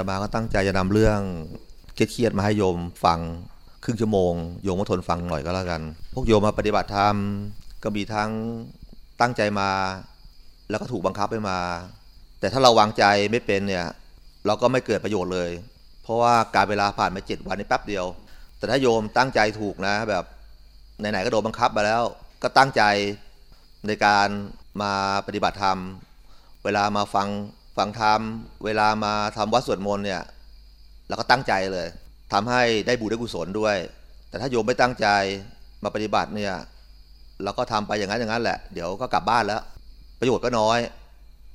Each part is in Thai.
ตมาก็ตั้งใจจะนำเรื่องเครียดมาให้โยมฟังครึ่งชั่วโมงโยมก็ทนฟังหน่อยก็แล้วกัน พวกโยมมาปฏิบัติธรรมก็มีทั้งตั้งใจมา แล้วก็ถูกบังคับไปมา แต่ถ้าเราวางใจไม่เป็นเนี่ย เราก็ไม่เกิดประโยชน์เลย เพราะว่าการเวลาผ่านไปเจ็ดวันในแป๊บเดียว แต่ถ้าโยมตั้งใจถูกนะแบบไหนๆก็โดนบังคับมาแล้ว ก็ตั้งใจในการมาปฏิบัติธรรม เวลามาฟัง ฟังธรรมเวลามาทำวัดสวดมนต์เนี่ยเราก็ตั้งใจเลยทำให้ได้บุญได้กุศลด้วย แต่ถ้าโยมไม่ตั้งใจมาปฏิบัติเนี่ยเราก็ทำไปอย่างนั้นอย่างนั้นแหละ เดี๋ยวก็กลับบ้านแล้ว ประโยชน์ก็น้อย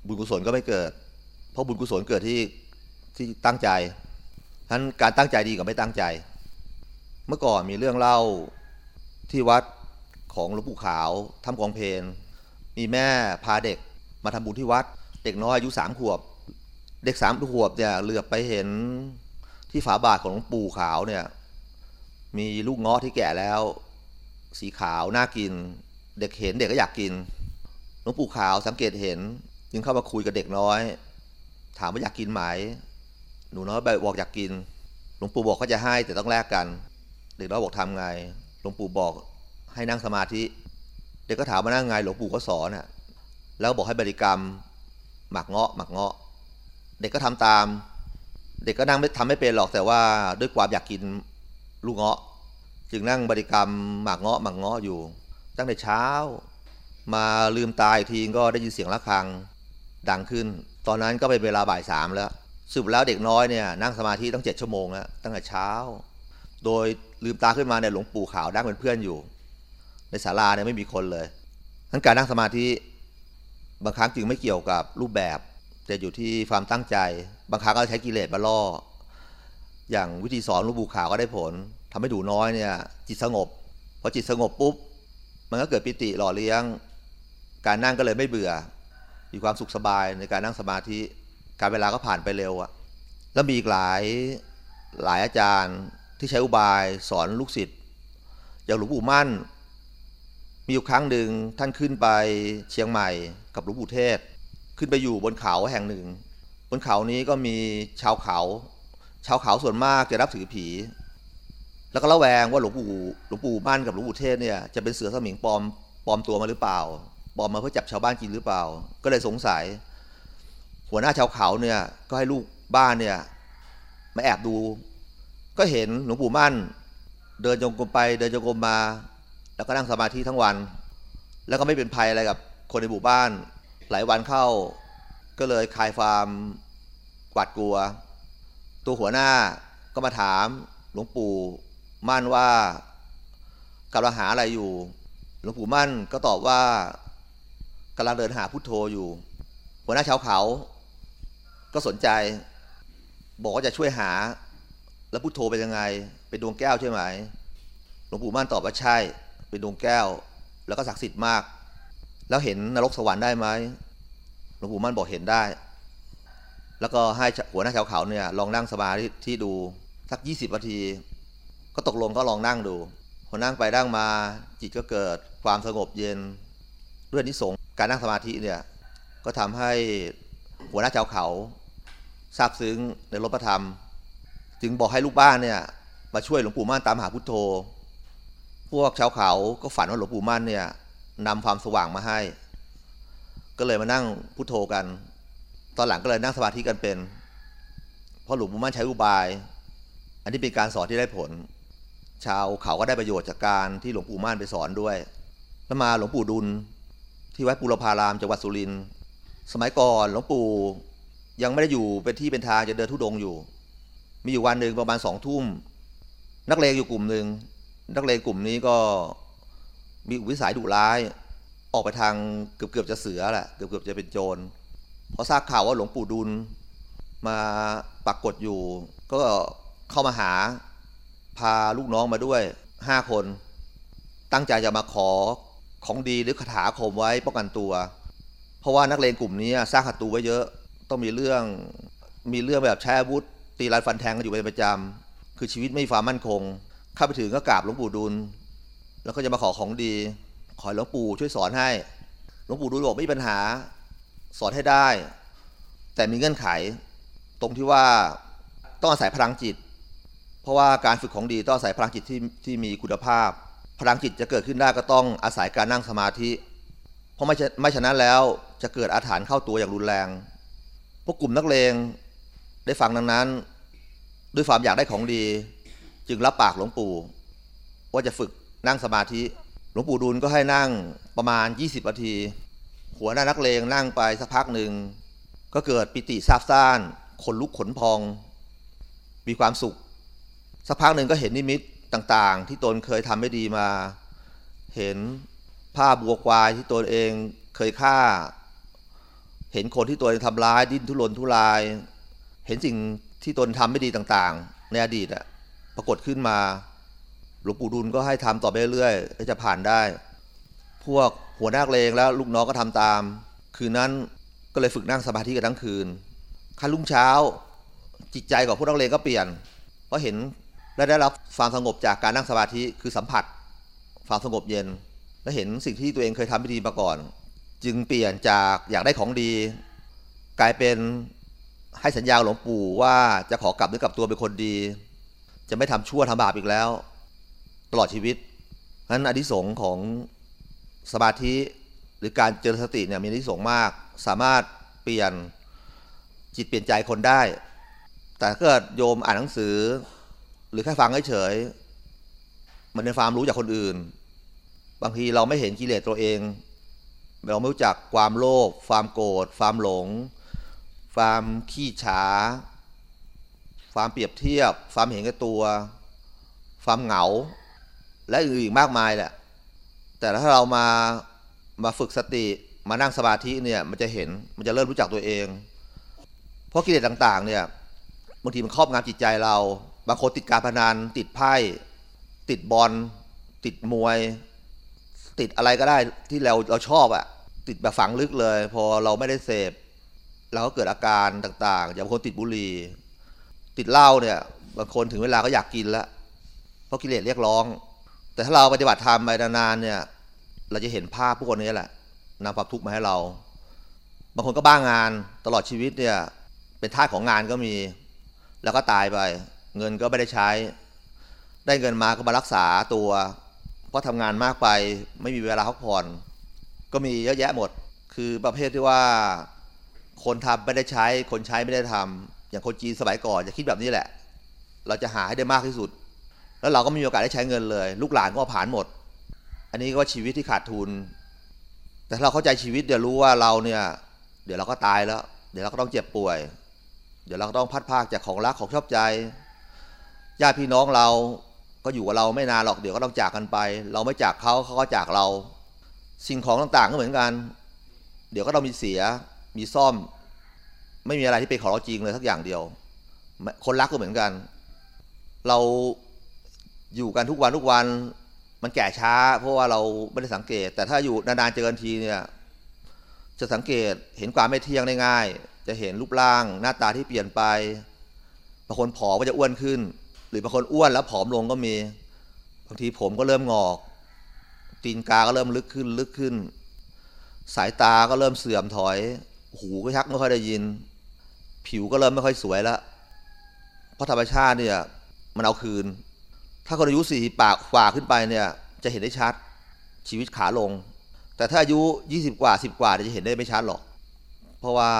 บุญกุศลก็ไม่เกิด เพราะบุญกุศลเกิดที่ที่ตั้งใจฉะนั้นการตั้งใจดีกว่าไม่ตั้งใจ เมื่อก่อนมีเรื่องเล่าที่วัดของหลวงปู่ขาวทำกองเพลนมีแม่พาเด็กมาทำบุญที่วัด เด็กน้อยอายุสามขวบ เด็กสามขวบเนี่ยเหลือบไปเห็นที่ฝาบาทของหลวงปู่ขาวเนี่ย มีลูกงาะที่แก่แล้ว สีขาวน่ากิน เด็กเห็นเด็กก็อยากกินหลวงปู่ขาวสังเกตเห็น จึงเข้ามาคุยกับเด็กน้อย ถามว่าอยากกินไหมหนูน้อยบอกอยากกิน หลวงปู่บอกเขาจะให้แต่ต้องแลกกัน เด็กน้อยบอกทำไง หลวงปู่บอกให้นั่งสมาธิ เด็กก็ถามว่านั่งไง หลวงปู่ก็สอนน่ะ แล้วบอกให้บริกรรม หมักเงาะหมักเงาะ เด็กก็ทำตาม เด็กก็นั่งไม่ทำไม่เป็นหรอกแต่ว่าด้วยความอยากกินลูกเงาะ จึงนั่งบริกรรมหมักเงาะหมักเงาะอยู่ ตั้งแต่เช้า มาลืมตาอีกทีก็ได้ยินเสียงะระฆังดังขึ้น ตอนนั้นก็เป็นเวลาบ่ายสามแล้วสืบแล้วเด็กน้อยเนี่ยนั่งสมาธิตั้งเจ็ดชั่วโมงแล้วตั้งแต่เช้า โดยลืมตาขึ้นมาเนี่ยหลวงปู่ขาวนั่งเป็นเพื่อนอยู่ ในศาลาเนี่ยไม่มีคนเลยทั้นการนั่งสมาธิ บางครั้งจึงไม่เกี่ยวกับรูปแบบ แต่อยู่ที่ความตั้งใจ บางครั้งก็ใช้กิเลสมาล่อ อย่างวิธีสอนลวงปู่ขาวก็ได้ผลทำให้ดูน้อยเนี่ย จิตสงบพอจิตสงบปุ๊บ มันก็เกิดปิติหล่อเลี้ยง การนั่งก็เลยไม่เบื่อ มีความสุขสบายในการนั่งสมาธิ การเวลาก็ผ่านไปเร็วอะแล้วมีอีกหลายหลายอาจารย์ที่ใช้อุบายสอนลูกศิษย์อย่างหลวงปู่มั่น มีอยู่ครั้งหนึ่งท่านขึ้นไปเชียงใหม่กับหลวงปู่เทศ ขึ้นไปอยู่บนเขาแห่งหนึ่ง บนเขานี้ก็มีชาวเขา ชาวเขาส่วนมากจะรับถือผี แล้วก็ระแวงว่าหลวงปู่หลวงปู่มั่นกับหลวงปู่เทศเนี่ยจะเป็นเสือสมิงปลอมปลอมตัวมาหรือเปล่าปลอมมาเพื่อจับชาวบ้านกินหรือเปล่า ก็เลยสงสัย หัวหน้าชาวเขาเนี่ยก็ให้ลูกบ้านเนี่ยมาแอบดู ก็เห็นหลวงปู่มั่น เดินจงกรมไปเดินจงกรมมา แล้วก็นั่งสมาธิทั้งวัน แล้วก็ไม่เป็นภัยอะไรกับคนในหมู่บ้าน หลายวันเข้า ก็เลยคลายความกวาดกลัว ตัวหัวหน้าก็มาถามหลวงปู่มั่นว่ากำลังหาอะไรอยู่ หลวงปู่มั่นก็ตอบว่ากำลังเดินหาพุทโธอยู่ หัวหน้าชาวเขา ก็สนใจ บอกว่าจะช่วยหา แล้วพุทโธเป็นยังไง เป็นดวงแก้วใช่ไหม หลวงปู่มั่นตอบว่าใช่ เป็นดวงแก้ว แล้วก็ศักดิ์สิทธิ์มาก แล้วเห็นนรกสวรรค์ได้ไหมหลวงปู่มั่นบอกเห็นได้ แล้วก็ให้หัวหน้าชาวเขาเนี่ยลองนั่งสมาธิที่ดูสักยี่สิบนาที ก็ตกลงก็ลองนั่งดูพอนั่งไปนั่งมาจิตก็เกิดความสงบเย็นด้วยนิสงการนั่งสมาธิเนี่ยก็ทำให้หัวหน้าชาวเขาทราบซึ้งในรถพระธรรม จึงบอกให้ลูกบ้านเนี่ยมาช่วยหลวงปู่มั่นตามหาพุทโธ พวกชาวเขาก็ฝันว่าหลวงปู่มั่นเนี่ยนำความสว่างมาให้ ก็เลยมานั่งพุทโธกัน ตอนหลังก็เลยนั่งสมาธิกันเป็น เพราะหลวงปู่มั่นใช้อุบาย อันนี้เป็นการสอนที่ได้ผล ชาวเขาก็ได้ประโยชน์จากการที่หลวงปู่มั่นไปสอนด้วยแล้วมาหลวงปู่ดุลที่วัดปุรพารามจังหวัดสุรินทร์สมัยก่อนหลวงปู่ยังไม่ได้อยู่เป็นที่เป็นทางจะเดินทุดงอยู่ มีอยู่วันหนึ่งประมาณสองทุ่ม นักเลงอยู่กลุ่มหนึ่ง นักเลงกลุ่มนี้ก็มีวิสัยดุร้าย ออกไปทางเกือบเกือบจะเสือแหละเกือบเกือบจะเป็นโจรพอทราบข่าวว่าหลวงปู่ดุลมาปักกดอยู่ ก็เข้ามาหาพาลูกน้องมาด้วยห้าคน ตั้งใจจะมาขอของดีหรือคาถาคมไว้ป้องกันตัว เพราะว่านักเลงกลุ่มนี้สร้างศัตรูไว้เยอะต้องมีเรื่องมีเรื่องแบบใช้อาวุธตีรันฟันแทงกันอยู่เป็นประจำคือชีวิตไม่มีความมั่นคง เข้าไปถึงก็กราบหลวงปู่ดุลแล้วก็จะมาขอของดี ขอหลวงปู่ช่วยสอนให้ หลวงปู่ดุลบอกไม่มีปัญหา สอนให้ได้ แต่มีเงื่อนไข ตรงที่ว่าต้องอาศัยพลังจิต เพราะว่าการฝึกของดีต้องอาศัยพลังจิตที่ที่มีคุณภาพ พลังจิตจะเกิดขึ้นได้ก็ต้องอาศัยการนั่งสมาธิ เพราะไม่ไม่ฉะนั้นแล้วจะเกิดอาถรรพ์เข้าตัวอย่างรุนแรง พวกกลุ่มนักเลงได้ฟังดังนั้น ด้วยความอยากได้ของดี จึงรับปากหลวงปู่ว่าจะฝึกนั่งสมาธิ หลวงปู่ดูลก็ให้นั่งประมาณ 20นาที หัวหน้านักเลงนั่งไปสักพักหนึ่ง ก็เกิดปิติซาบซ่านขนลุกขนพอง มีความสุข สักพักหนึ่งก็เห็นนิมิตต่างๆ ที่ตนเคยทำไม่ดีมา เห็นผ้าบัวควายที่ตนเองเคยฆ่า เห็นคนที่ตัวเองทำร้ายดิ้นทุรนทุราย เห็นสิ่งที่ตนทำไม่ดีต่างๆ ในอดีตอะ ปรากฏขึ้นมา หลวงปู่ดุลก็ให้ทำต่อไปเรื่อยๆจะผ่านได้ พวกหัวหน้าเลงแล้วลูกน้องก็ทำตาม คืนนั้นก็เลยฝึกนั่งสมาธิกันทั้งคืนคันรุ่งเช้า จิตใจของพวกนักเลงก็เปลี่ยน เพราะเห็นและได้รับความสงบจากการนั่งสมาธิคือสัมผัสความสงบเย็น และเห็นสิ่งที่ตัวเองเคยทำไม่ดีมาก่อน จึงเปลี่ยนจากอยากได้ของดี กลายเป็นให้สัญญาหลวงปู่ว่าจะขอกลับด้วยกับตัวเป็นคนดี จะไม่ทำชั่วทำบาปอีกแล้ว ตลอดชีวิตนั้นอดิสงของสมาธิหรือการเจริญสติเนี่ยมีอดิสงมาก สามารถเปลี่ยนจิตเปลี่ยนใจคนได้ แต่เกิดโยมอ่านหนังสือ หรือแค่ฟังเฉยๆมันเป็นความรู้จากคนอื่น บางทีเราไม่เห็นกิเลสตัวเอง เราไม่รู้จักความโลภความโกรธความหลง ความขี้ฉา ความเปรียบเทียบ ความเห็นแก่ตัว ความเหงา และอื่นอีกมากมายแหละ แต่ถ้าเรามามาฝึกสติมานั่งสมาธิเนี่ยมันจะเห็นมันจะเริ่มรู้จักตัวเอง เพราะกิเลสต่าง ๆ เนี่ยบางทีมันครอบงำจิตใจเรา บางคนติดการพนันติดไพ่ ติดบอล ติดมวย ติดอะไรก็ได้ที่เราเราชอบอะติดแบบฝังลึกเลย พอเราไม่ได้เสพเราก็เกิดอาการต่าง ๆ อย่างบางคนติดบุหรี่ ติดเหล้าเนี่ยบางคนถึงเวลาก็อยากกินแล้วเพราะกิเลสเรียกร้อง แต่ถ้าเราปฏิบัติธรรมไปนานๆเนี่ย เราจะเห็นภาพพวกนี้แหละนำความทุกข์มาให้เรา บางคนก็บ้างงานตลอดชีวิตเนี่ย เป็นท่าของงานก็มี แล้วก็ตายไป เงินก็ไม่ได้ใช้ ได้เงินมาก็มารักษาตัว เพราะทำงานมากไปไม่มีเวลาพักผ่อน ก็มีเยอะแยะหมด คือประเภทที่ว่า คนทำไม่ได้ใช้ คนใช้ไม่ได้ทำ อย่างคนจีนสมัยก่อนจะคิดแบบนี้แหละ เราจะหาให้ได้มากที่สุด แล้วเราก็ไม่มีโอกาสได้ใช้เงินเลย ลูกหลานก็ผ่านหมด อันนี้ก็ชีวิตที่ขาดทุน แต่ถ้าเราเข้าใจชีวิตเดี๋ยวรู้ว่าเราเนี่ย เดี๋ยวเราก็ตายแล้ว เดี๋ยวเราก็ต้องเจ็บป่วย เดี๋ยวเราก็ต้องพัดพากจากของรักของชอบใจญาติพี่น้องเราก็อยู่กับเราไม่นานหรอกเดี๋ยวก็ต้องจากกันไป เราไม่จากเขาเขาก็จากเรา สิ่งของต่างๆก็เหมือนกัน เดี๋ยวก็ต้องมีเสียมีซ่อม ไม่มีอะไรที่เป็นของเราจริงเลยสักอย่างเดียว คนรักก็เหมือนกัน เราอยู่กันทุกวันทุกวัน มันแก่ช้า เพราะว่าเราไม่ได้สังเกต แต่ถ้าอยู่นานๆเจอกันทีเนี่ย จะสังเกตเห็นความไม่เที่ยงได้ง่าย จะเห็นรูปร่างหน้าตาที่เปลี่ยนไปบางคนผอมก็จะอ้วนขึ้น หรือบางคนอ้วนแล้วผอมลงก็มี บางทีผมก็เริ่มงอก ตีนกาก็เริ่มลึกขึ้นลึกขึ้น สายตาก็เริ่มเสื่อมถอย หูก็ชักไม่ค่อยได้ยิน ผิวก็เริ่มไม่ค่อยสวยแล้วเพราะธรรมชาติเนี่ย มันเอาคืน ถ้าคนอายุสี่ปากฝ่าขึ้นไปเนี่ย จะเห็นได้ชัด ชีวิตขาลง แต่ถ้าอายุยี่สิบกว่าสิบกว่าจะเห็นได้ไม่ชัดหรอก เพราะว่า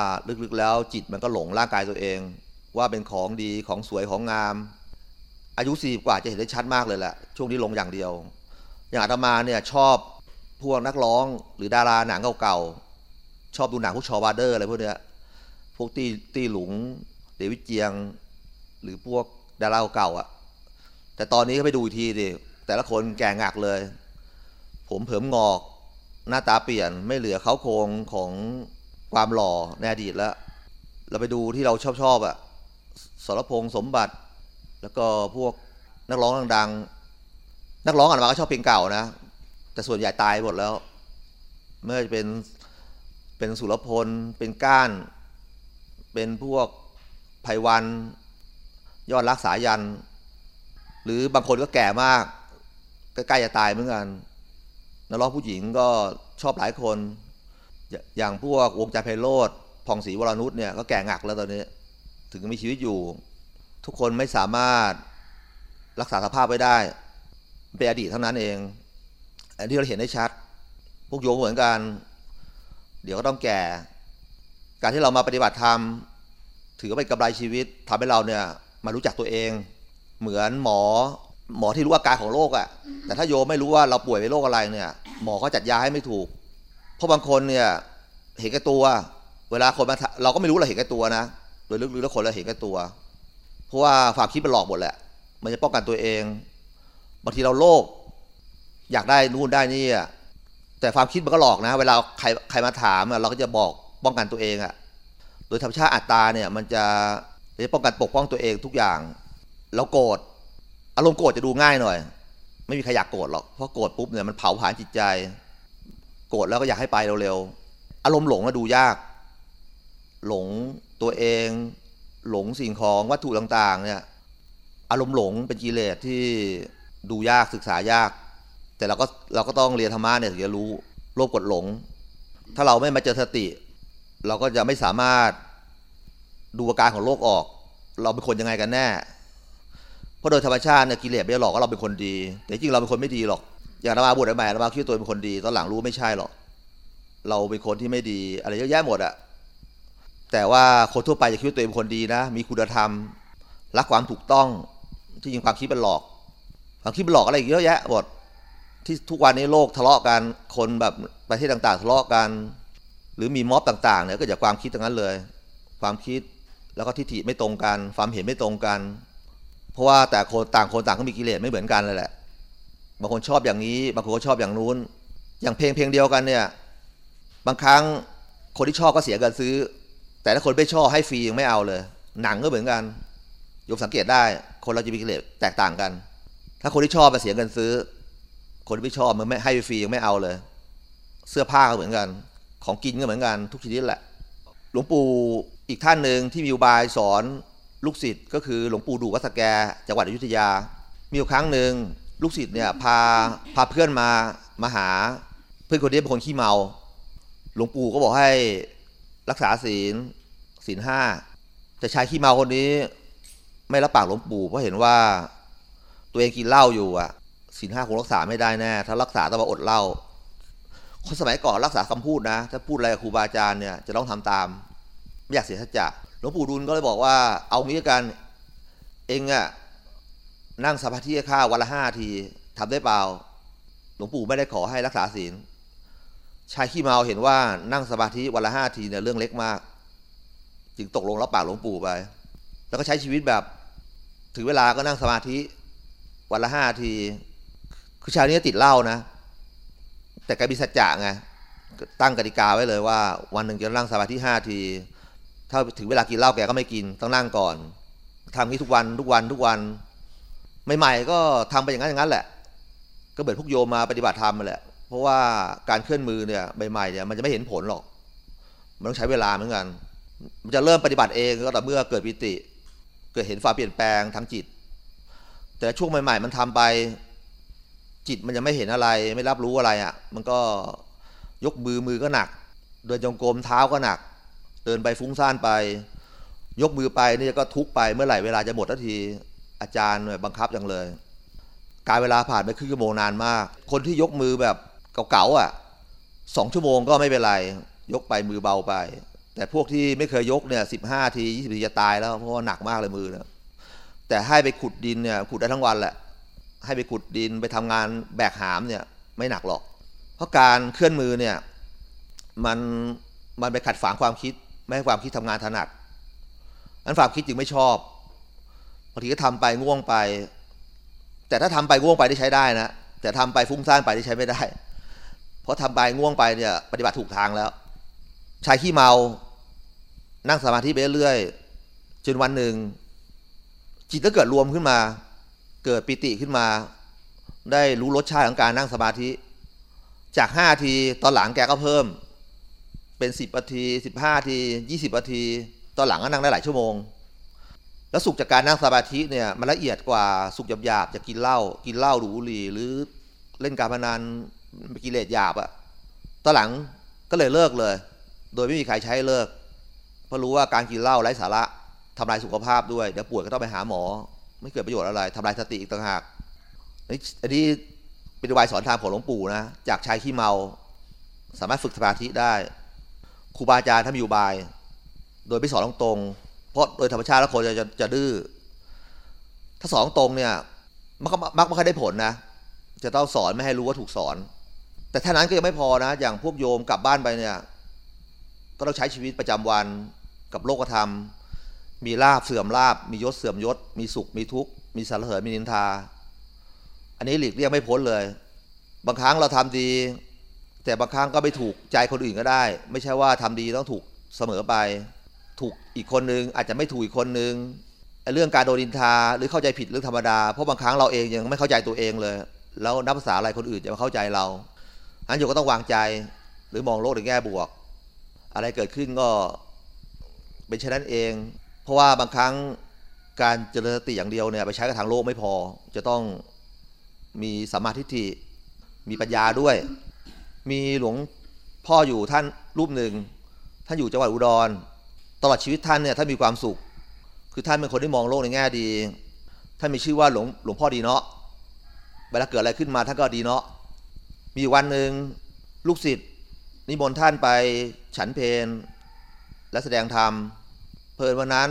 ลึกๆแล้วจิตมันก็หลงร่างกายตัวเอง ว่าเป็นของดีของสวยของงาม อายุสี่กว่าจะเห็นได้ชัดมากเลยแหละช่วงนี้ลงอย่างเดียว อย่างอาตมาเนี่ยชอบพวกนักร้องหรือดาราหนังเก่าๆชอบดูหนังพวกชอวาเดอร์อะไรพวกเนี้ย พวกตีตีหลุงเดวิดเจียง หรือพวกดาราเก่าอะแต่ตอนนี้ก็ไปดูทีดิแต่ละคนแก่งักเลย ผมเผิมงอก หน้าตาเปลี่ยนไม่เหลือเขาโครงของความหล่อในอดีตแล้ว เราไปดูที่เราชอบชอบอะสรพงษ์สมบัติ แล้วก็พวกนักร้องดังๆนักร้องอ่านมาก็ชอบเพลงเก่านะ แต่ส่วนใหญ่ตายหมดแล้วไม่ว่าจะเป็นเป็นสุรพลเป็นก้าน เป็นพวกไพวันยอดรักษายัน หรือบางคนก็แก่มาก ใกล้ๆจะตายเหมือนกันนักร้องผู้หญิงก็ชอบหลายคน อย่างพวกวงใจไพโรธพองศรีวรนุชเนี่ยก็แก่งักแล้วตอนนี้ ถึงมีชีวิตอยู่ ทุกคนไม่สามารถรักษาสภาพไว้ได้เป็นอดีตเท่านั้นเอง อันที่เราเห็นได้ชัด พวกโยมเหมือนกัน เดี๋ยวก็ต้องแก่ การที่เรามาปฏิบัติธรรมถือว่าเป็นกำไรชีวิตทำให้เราเนี่ยมารู้จักตัวเอง เหมือนหมอหมอที่รู้อาการของโรคอะ่ะ แต่ถ้าโยมไม่รู้ว่าเราป่วยเป็นโรคอะไรเนี่ย หมอก็จัดยาให้ไม่ถูก เพราะบางคนเนี่ยเห็นแก่ตัว เวลาคนมาเราก็ไม่รู้เราเห็นแก่ตัวนะ โดยลึกๆแล้วคนเราเห็นแก่ตัว เพราะว่าความคิดมันหลอกหมดแหละ มันจะป้องกันตัวเอง บางทีเราโลภอยากได้นู่นได้นี่แต่ความคิดมันก็หลอกนะ เวลาใครใครมาถามเราก็จะบอก ป้องกันตัวเองอะโดยธรรมชาติอัตตาเนี่ยมันจะจะป้องกันปกป้องตัวเองทุกอย่าง แล้วโกรธอารมณ์โกรธจะดูง่ายหน่อย ไม่มีใครอยากโกรธหรอกเพราะโกรธปุ๊บเนี่ยมันเผาผลาญจิตใจ โกรธแล้วก็อยากให้ไปเร็วๆอารมณ์หลงก็ดูยาก หลงตัวเอง หลงสิ่งของวัตถุต่างๆเนี่ยอารมณ์หลงเป็นกิเลสที่ดูยากศึกษายาก แต่เราก็เราก็ต้องเรียนธรรมะเนี่ยถึงจะรู้โลภกดหลง ถ้าเราไม่มาเจอสติ เราก็จะไม่สามารถดูอาการของโลกออก เราเป็นคนยังไงกันแน่ เพราะโดยธรรมชาติเนี่ยกิเลสไม่หลอกว่าเราเป็นคนดี แต่จริงเราเป็นคนไม่ดีหรอก อย่างนามาบวชใหม่นามาคิดตัวเป็นคนดี ตอนหลังรู้ไม่ใช่หรอก เราเป็นคนที่ไม่ดี อะไรเยอะแยะหมดอะแต่ว่าคนทั่วไปจะคิดว่าตัวเองเป็นคนดีนะ มีคุณธรรม รักความถูกต้อง ที่จริงความคิดเป็นหลอก ความคิดเป็นหลอกอะไรเยอะแยะหมด ที่ทุกวันนี้โลกทะเลาะกัน คนแบบประเทศต่าง ๆ ทะเลาะกัน หรือมีม็อบต่างๆเนี่ยก็จากความคิดตรงนั้นเลย ความคิดแล้วก็ทิฏฐิไม่ตรงกัน ความเห็นไม่ตรงกัน เพราะว่าแต่คนต่างคนต่างก็มีกิเลสไม่เหมือนกันเลยแหละบางคนชอบอย่างนี้ บางคนก็ชอบอย่างนู้น อย่างเพลงเพลงเดียวกันเนี่ย บางครั้งคนที่ชอบก็เสียเงินซื้อ แต่ถ้าคนไม่ชอบให้ฟรียังไม่เอาเลย หนังก็เหมือนกันยกสังเกตได้ คนเราจะมีกิเลสแตกต่างกัน ถ้าคนที่ชอบมาเสียเงินซื้อ คนที่ไม่ชอบมันไม่ให้ฟรียังไม่เอาเลย เสื้อผ้าก็เหมือนกัน ของกินก็เหมือนกันทุกชนิดแหละ หลวงปู่อีกท่านหนึ่งที่มีอุบายสอนลูกศิษย์ก็คือหลวงปู่ดูวัดสแกจังหวัดอยุธยา มีอยู่ครั้งหนึ่งลูกศิษย์เนี่ยพาพาเพื่อนมามาหา เพื่อนคนนี้เป็นคนขี้เมา หลวงปู่ก็บอกให้รักษาศีลศีลห้าแต่ชายขี้เมาคนนี้ ไม่รับปากหลวงปู่เพราะเห็นว่า ตัวเองกินเหล้าอยู่อะศีลห้าคงรักษาไม่ได้แน่ถ้ารักษาต้องมาอดเหล้า คนสมัยก่อนรักษาคำพูดนะ ถ้าพูดอะไรกับครูบาอาจารย์เนี่ยจะต้องทำตาม ไม่อยากเสียสัจจะหลวงปู่ดุลก็เลยบอกว่า เอางี้กันเองอะนั่งสมาธิข้าวันละห้าทีทำได้เปล่า หลวงปู่ไม่ได้ขอให้รักษาศีลชายขี้เมาเห็นว่านั่งสมาธิวันละห้าทีเนี่ยเรื่องเล็กมาก จึงตกลงรับปากหลวงปู่ไป แล้วก็ใช้ชีวิตแบบ ถึงเวลาก็นั่งสมาธิวันละห้าที คือชายนี้ติดเหล้านะ แต่แกมีสัจจะไงตั้งกติกาไว้เลยว่า วันหนึ่งจะนั่งสมาธิห้าที ถ้าถึงเวลากินเหล้าแกก็ไม่กินต้องนั่งก่อนทำนี้ทุกวันทุกวันทุกวันใหม่ๆก็ทำไปอย่างนั้นอย่างนั้นแหละ ก็เหมือนพวกโยมมาปฏิบัติธรรมมาแหละ เพราะว่าการเคลื่อนมือเนี่ยใหม่ๆเนี่ยมันจะไม่เห็นผลหรอก มันต้องใช้เวลาเหมือนกัน มันจะเริ่มปฏิบัติเองก็แต่เมื่อเกิดปิติ เกิดเห็นความเปลี่ยนแปลงทางจิต แต่ช่วงใหม่ ๆ มันทำไป จิตมันยังไม่เห็นอะไร ไม่รับรู้อะไรอะ่ะ มันก็ยกมือมือก็หนัก เดินจงกรมเท้าก็หนัก เดินไปฟุ้งซ่านไป ยกมือไปนี่ก็ทุกไปเมื่อไหร่เวลาจะหมดทันทีอาจารย์บังคับจังเลย การเวลาผ่านไปครึ่งชั่วโมงนานมาก คนที่ยกมือแบบเก่าๆอะสองชั่วโมงก็ไม่เป็นไร ยกไปมือเบาไป แต่พวกที่ไม่เคยยกเนี่ยสิบห้าทียี่สิบทีจะตายแล้วเพราะว่าหนักมากเลยมือนะแต่ให้ไปขุดดินเนี่ยขุดได้ทั้งวันแหละ ให้ไปขุดดินไปทำงานแบกหามเนี่ยไม่หนักหรอก เพราะการเคลื่อนมือเนี่ยมันมันไปขัดฝังความคิด ไม่ให้ความคิดทำงานถนัดอันความคิดจึงไม่ชอบบางทีก็ทำไปง่วงไป แต่ถ้าทำไปง่วงไปได้ใช้ได้นะแต่ทำไปฟุ้งซ่านไปได้ใช้ไม่ได้ เพราะทำไปง่วงไปเนี่ยปฏิบัติถูกทางแล้วชายขี้เมา นั่งสมาธิไปเรื่อยจนวันหนึ่งจิตก็เกิดรวมขึ้นมา เกิดปิติขึ้นมา ได้รู้รสชาติของการนั่งสมาธิ จากห้าทีตอนหลังแกก็เพิ่ม เป็นสิบนาทีสิบห้าทียี่สิบนาที ตอนหลังก็นั่งได้หลายชั่วโมง แล้วสุขจากการนั่งสมาธิเนี่ยมันละเอียดกว่าสุขหยาบๆจากกินเหล้ากินเหล้าดูบุหรี่หรือเล่นการพนันกิเลสหยาบอะตอนหลังก็เลยเลิกเลย โดยไม่มีใครใช้เลิก เพราะรู้ว่าการกินเหล้าไร้สาระทำลายสุขภาพด้วย เดี๋ยวป่วยก็ต้องไปหาหมอ ไม่เกิดประโยชน์อะไรทำลายสติอีกต่างหากอันนี้เป็นวายสอนธรรมของหลวงปู่นะจากชายขี้เมา สามารถฝึกสมาธิได้ครูบาอาจารย์ถ้ามีอยู่บาย โดยไม่สอนตรงๆเพราะโดยธรรมชาติแล้วคนจะจะจะดื้อถ้าสอนตรงเนี่ยมักมักไม่ค่อยได้ผลนะ จะต้องสอนไม่ให้รู้ว่าถูกสอน แต่ท่านั้นก็ยังไม่พอนะ อย่างพวกโยมกลับบ้านไปเนี่ย ก็ต้องใช้ชีวิตประจำวันกับโลกธรรม มีลาบเสื่อมลาบ มียศเสื่อมยศ มีสุขมีทุกข์ มีสารเสริญมีนินทา อันนี้หลีกเลี่ยงไม่พ้นเลย บางครั้งเราทำดี แต่บางครั้งก็ไม่ถูกใจคนอื่นก็ได้ ไม่ใช่ว่าทำดีต้องถูกเสมอไป ถูกอีกคนนึงอาจจะไม่ถูกอีกคนนึงเรื่องการโดนดินทาหรือเข้าใจผิดเรื่องธรรมดา เพราะบางครั้งเราเองยังไม่เข้าใจตัวเองเลย แล้วนับภาษาอะไรคนอื่นจะมาเข้าใจเราอันอยู่ก็ต้องวางใจหรือมองโลกในแง่บวก อะไรเกิดขึ้นก็เป็นเช่นนั้นเอง เพราะว่าบางครั้งการเจริญสติอย่างเดียวเนี่ยไปใช้กับทางโลกไม่พอ จะต้องมีสมาธิฏฐิมีปัญญาด้วย มีหลวงพ่ออยู่ท่านรูปหนึ่ง ท่านอยู่จังหวัดอุดร ตลอดชีวิตท่านเนี่ยท่านมีความสุข คือท่านเป็นคนที่มองโลกในแง่ดี ท่านมีชื่อว่าหลวงหลวงพ่อดีเนาะเวลาเกิดอะไรขึ้นมาท่านก็ดีเนาะมีวันหนึ่งลูกศิษย์นิมนต์ท่านไปฉันเพลและแสดงธรรม เพลินวันนั้น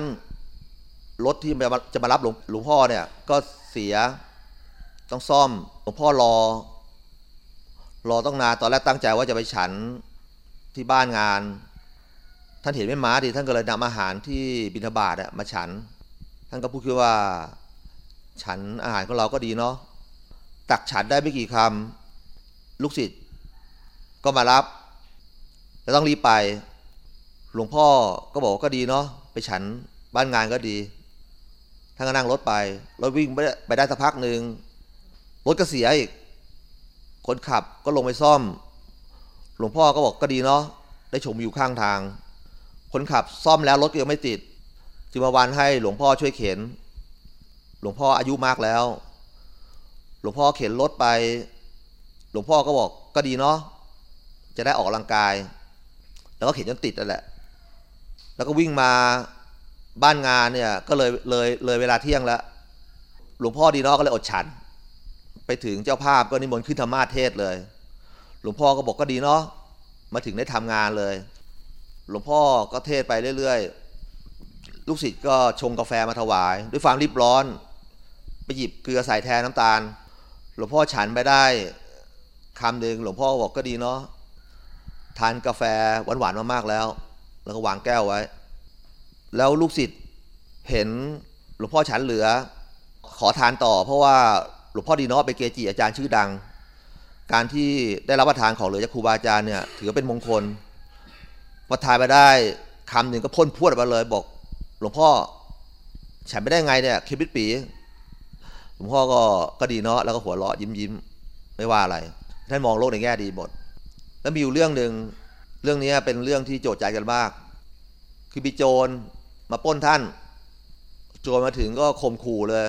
รถที่จะมารับหลวงงพ่อเนี่ย ก็เสียต้องซ่อมหลวงพ่อรอ รอต้องนานตอนแรกตั้งใจว่าจะไปฉันที่บ้านงาน ท่านเห็นไม่มาดีท่านก็เลยนำอาหารที่บิณฑบาตมาฉัน ท่านก็พูดคือว่า ฉันอาหารของเราก็ดีเนาะตักฉันได้ไม่กี่คำลูกศิษย์ก็มารับแล้วต้องรีบไป หลวงพ่อก็บอกก็ดีเนาะ ไปฉันบ้านงานก็ดีท่านก็นั่งรถไปรถวิ่งไปได้สักพักหนึ่งรถก็เสียอีก คนขับก็ลงไปซ่อม หลวงพ่อก็บอกก็ดีเนาะได้ชมอยู่ข้างทาง คนขับซ่อมแล้วรถก็ยังไม่ติดจึงมาวันให้หลวงพ่อช่วยเข็น หลวงพ่ออายุมากแล้ว หลวงพ่อเข็นรถไป หลวงพ่อก็บอกก็ดีเนาะจะได้ออกกำลังกาย แล้วก็เข็นจนติดนั่นแหละ แล้วก็วิ่งมาบ้านงานเนี่ยก็เลยเลยเลยเวลาเที่ยงแล้ว หลวงพ่อดีเนาะก็เลยอดฉัน ไปถึงเจ้าภาพก็นิมนต์ขึ้นธรรมาเทศเลย หลวงพ่อก็บอกก็ดีเนาะมาถึงได้ทำงานเลย หลวงพ่อก็เทศไปเรื่อยๆ ลูกศิษย์ก็ชงกาแฟมาถวาย ด้วยความรีบร้อน ไปหยิบเกลือใส่แทนน้ำตาล หลวงพ่อฉันไปได้คำหนึ่งหลวงพ่อบอกก็ดีเนาะทานกาแฟหวานๆมามากแล้ว แล้วก็วางแก้วไว้ แล้วลูกศิษย์เห็นหลวงพ่อฉันเหลือ ขอทานต่อ เพราะว่าหลวงพ่อดีเนาะเป็นเกจิอาจารย์ชื่อดัง การที่ได้รับประทานของเหลือจากครูบาอาจารย์เนี่ยถือเป็นมงคลพอทานไปได้คำหนึ่งก็พ่นพวดออกมาเลย บอกหลวงพ่อ ฉันไม่ได้ไงเนี่ยคิดปีหลวงพ่อก็ก็ดีเนาะแล้วก็หัวเราะยิ้มยิ้มไม่ว่าอะไร ท่านมองโลกในแง่ดีหมด แล้วมีอยู่เรื่องหนึ่ง เรื่องนี้เป็นเรื่องที่โจทย์ใจกันมาก คือมีโจรมาป้นท่าน โจรมาถึงก็ข่มขู่เลย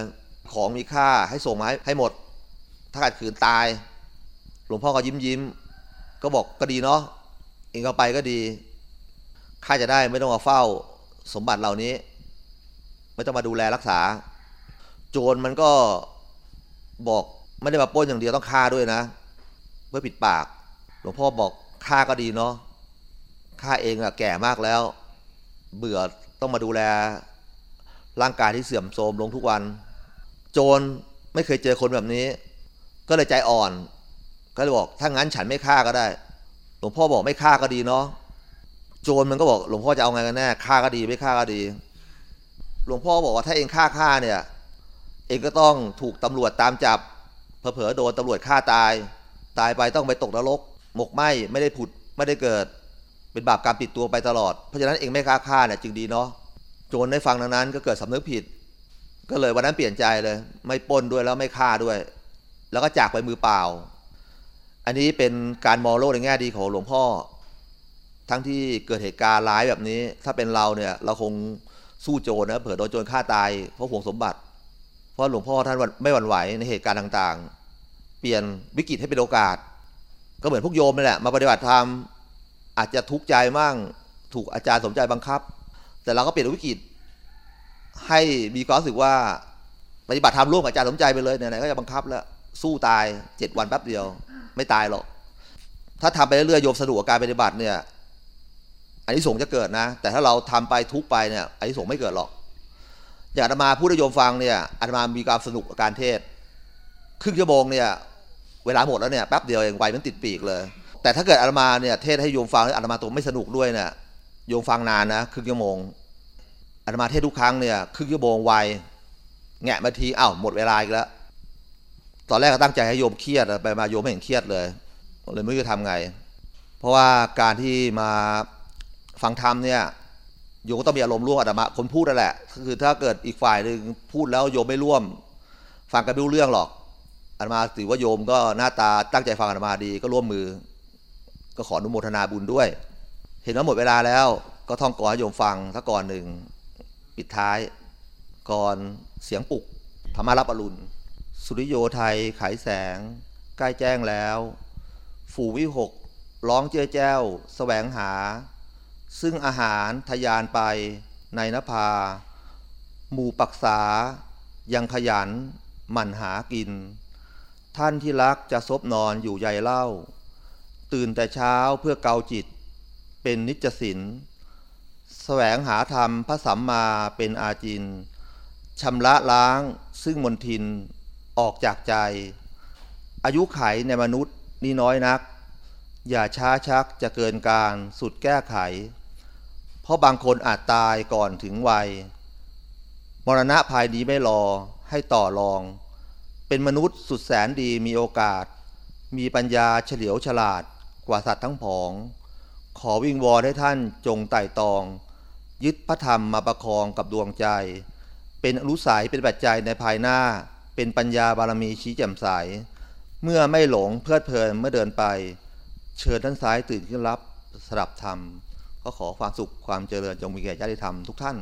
ของมีค่าให้ส่งมาให้หมด ถ้าขัดขืนตาย หลวงพ่อก็ยิ้มยิ้ม ก็บอกก็ดีเนาะ เองก็ไปก็ดีข้าจะได้ไม่ต้องมาเฝ้าสมบัติเหล่านี้ ไม่ต้องมาดูแลรักษา โจรมันก็บอกไม่ได้มาป้นอย่างเดียวต้องฆ่าด้วยนะ เพื่อปิดปาก หลวงพ่อบอกข้าก็ดีเนาะ ข้าเองอะแก่มากแล้ว เบื่อต้องมาดูแล ร่างกายที่เสื่อมโทรมลงทุกวัน โจรไม่เคยเจอคนแบบนี้ ก็เลยใจอ่อน ก็เลยบอกถ้างั้นฉันไม่ฆ่าก็ได้ หลวงพ่อบอกไม่ฆ่าก็ดีเนาะโจรมันก็บอกหลวงพ่อจะเอาไงกันแน่ฆ่าก็ดีไม่ฆ่าก็ดี หลวงพ่อบอกว่าถ้าเองฆ่าฆ่าเนี่ย เองก็ต้องถูกตำรวจตามจับเผลอๆโดนตำรวจฆ่าตาย ตายไปต้องไปตกนรก หมกไหมไม่ได้ผุดไม่ได้เกิด เป็นบาปกรรมติดตัวไปตลอด เพราะฉะนั้นเองไม่ฆ่าฆ่าเนี่ยจึงดีเนาะโจรได้ฟังดังนั้น ก็เกิดสำนึกผิด ก็เลยวันนั้นเปลี่ยนใจเลย ไม่ปนด้วยแล้วไม่ฆ่าด้วย แล้วก็จากไปมือเปล่า อันนี้เป็นการมองโลกในแง่ดีของหลวงพ่อ ทั้งที่เกิดเหตุการณ์ร้ายแบบนี้ ถ้าเป็นเราเนี่ยเราคงสู้โจรนะเผื่อโดนโจรฆ่าตายเพราะห่วงสมบัติ เพราะหลวงพ่อท่านไม่หวั่นไหวในเหตุการณ์ต่างๆ เปลี่ยนวิกฤตให้เป็นโอกาส ก็เหมือนพวกโยมนี่แหละมาปฏิบัติธรรม อาจจะทุกข์ใจมั่งถูกอาจารย์สมใจบังคับ แต่เราก็เปลี่ยนวิกฤตให้มีความรู้สึกว่าปฏิบัติธรรมร่วมกับอาจารย์สมใจไปเลยไหนๆก็จะบังคับแล้วสู้ตายเจ็ดวันแป๊บเดียว ไม่ตายหรอกถ้าทำไปเรื่อยๆโยมสนุกกับการปฏิบัติเนี่ยอันนี้สงจะเกิดนะ แต่ถ้าเราทำไปทุกไปเนี่ยอันนี้สงไม่เกิดหรอกอย่างอาตมาพูดให้โยมฟังเนี่ยอาตมามีความสนุกกับการเทศ ครึ่งชั่วโมงเนี่ยเวลาหมดแล้วเนี่ยแป๊บเดียวเองไวมันติดปีกเลย แต่ถ้าเกิดอาตมาเนี่ยเทศให้โยมฟังอาตมาตัวไม่สนุกด้วยเนี่ยโยมฟังนานนะครึ่งชั่วโมงอาตมาเทศทุกครั้งเนี่ยครึ่งชั่วโมงไวแงะมาทีอ้าวหมดเวลาอีกแล้ว ตอนแรกก็ตั้งใจให้โยมเครียดไปมาโยมไม่เห็นเครียดเลยเลยไม่รู้จะทำไง เพราะว่าการที่มาฟังธรรมเนี่ยโยมก็ต้องมีอารมณ์ร่วมอาตมาคนพูดนั่นแหละคือถ้าเกิดอีกฝ่ายหนึ่งพูดแล้วโยมไม่ร่วม ฟังกันไม่รู้เรื่องหรอกอาตมาถือว่าโยมก็หน้าตาตั้งใจฟังอาตมาดีก็ร่วมมือ ก็ขออนุโมทนาบุญด้วย เห็นว่าหมดเวลาแล้ว ก็ท่องก่อให้โยมฟังถ้าก่อนหนึ่งปิดท้ายก่อนเสียงปลุกธรรมารับอรุณ สุริโยไทยขายแสง ใกล้แจ้งแล้ว ฝูวิหก ร้องเจ้าแจ้วแสวงหา ซึ่งอาหารทยานไปในนภา หมู่ปักษา ยังขยัน หมั่นหากิน ท่านที่รักจะซบนอนอยู่ใยเล่า ตื่นแต่เช้าเพื่อเกาจิต เป็นนิจสินแสวงหาธรรมพระสัมมาเป็นอาจินชำระล้างซึ่งมนทินออกจากใจ อายุไขในมนุษย์นี่น้อยนัก อย่าช้าชักจะเกินการสุดแก้ไข เพราะบางคนอาจตายก่อนถึงวัย มรณะภายนี้ไม่รอให้ต่อรอง เป็นมนุษย์สุดแสนดีมีโอกาส มีปัญญาเฉลียวฉลาด กว่าสัตว์ทั้งผอง ขอวิงวอนให้ท่านจงไต่ตอง ยึดพระธรรมมาประคองกับดวงใจ เป็นอนุสัยเป็นปัจจัยในภายหน้า เป็นปัญญาบารมีชี้แจ่มใสเมื่อไม่หลงเพลิดเพลินเมื่อเดินไป เชิญท่านซ้ายตื่นขึ้นรับสดับธรรม ก็ขอความสุขความเจริญจงมีแก่ญาติธรรมทุกท่าน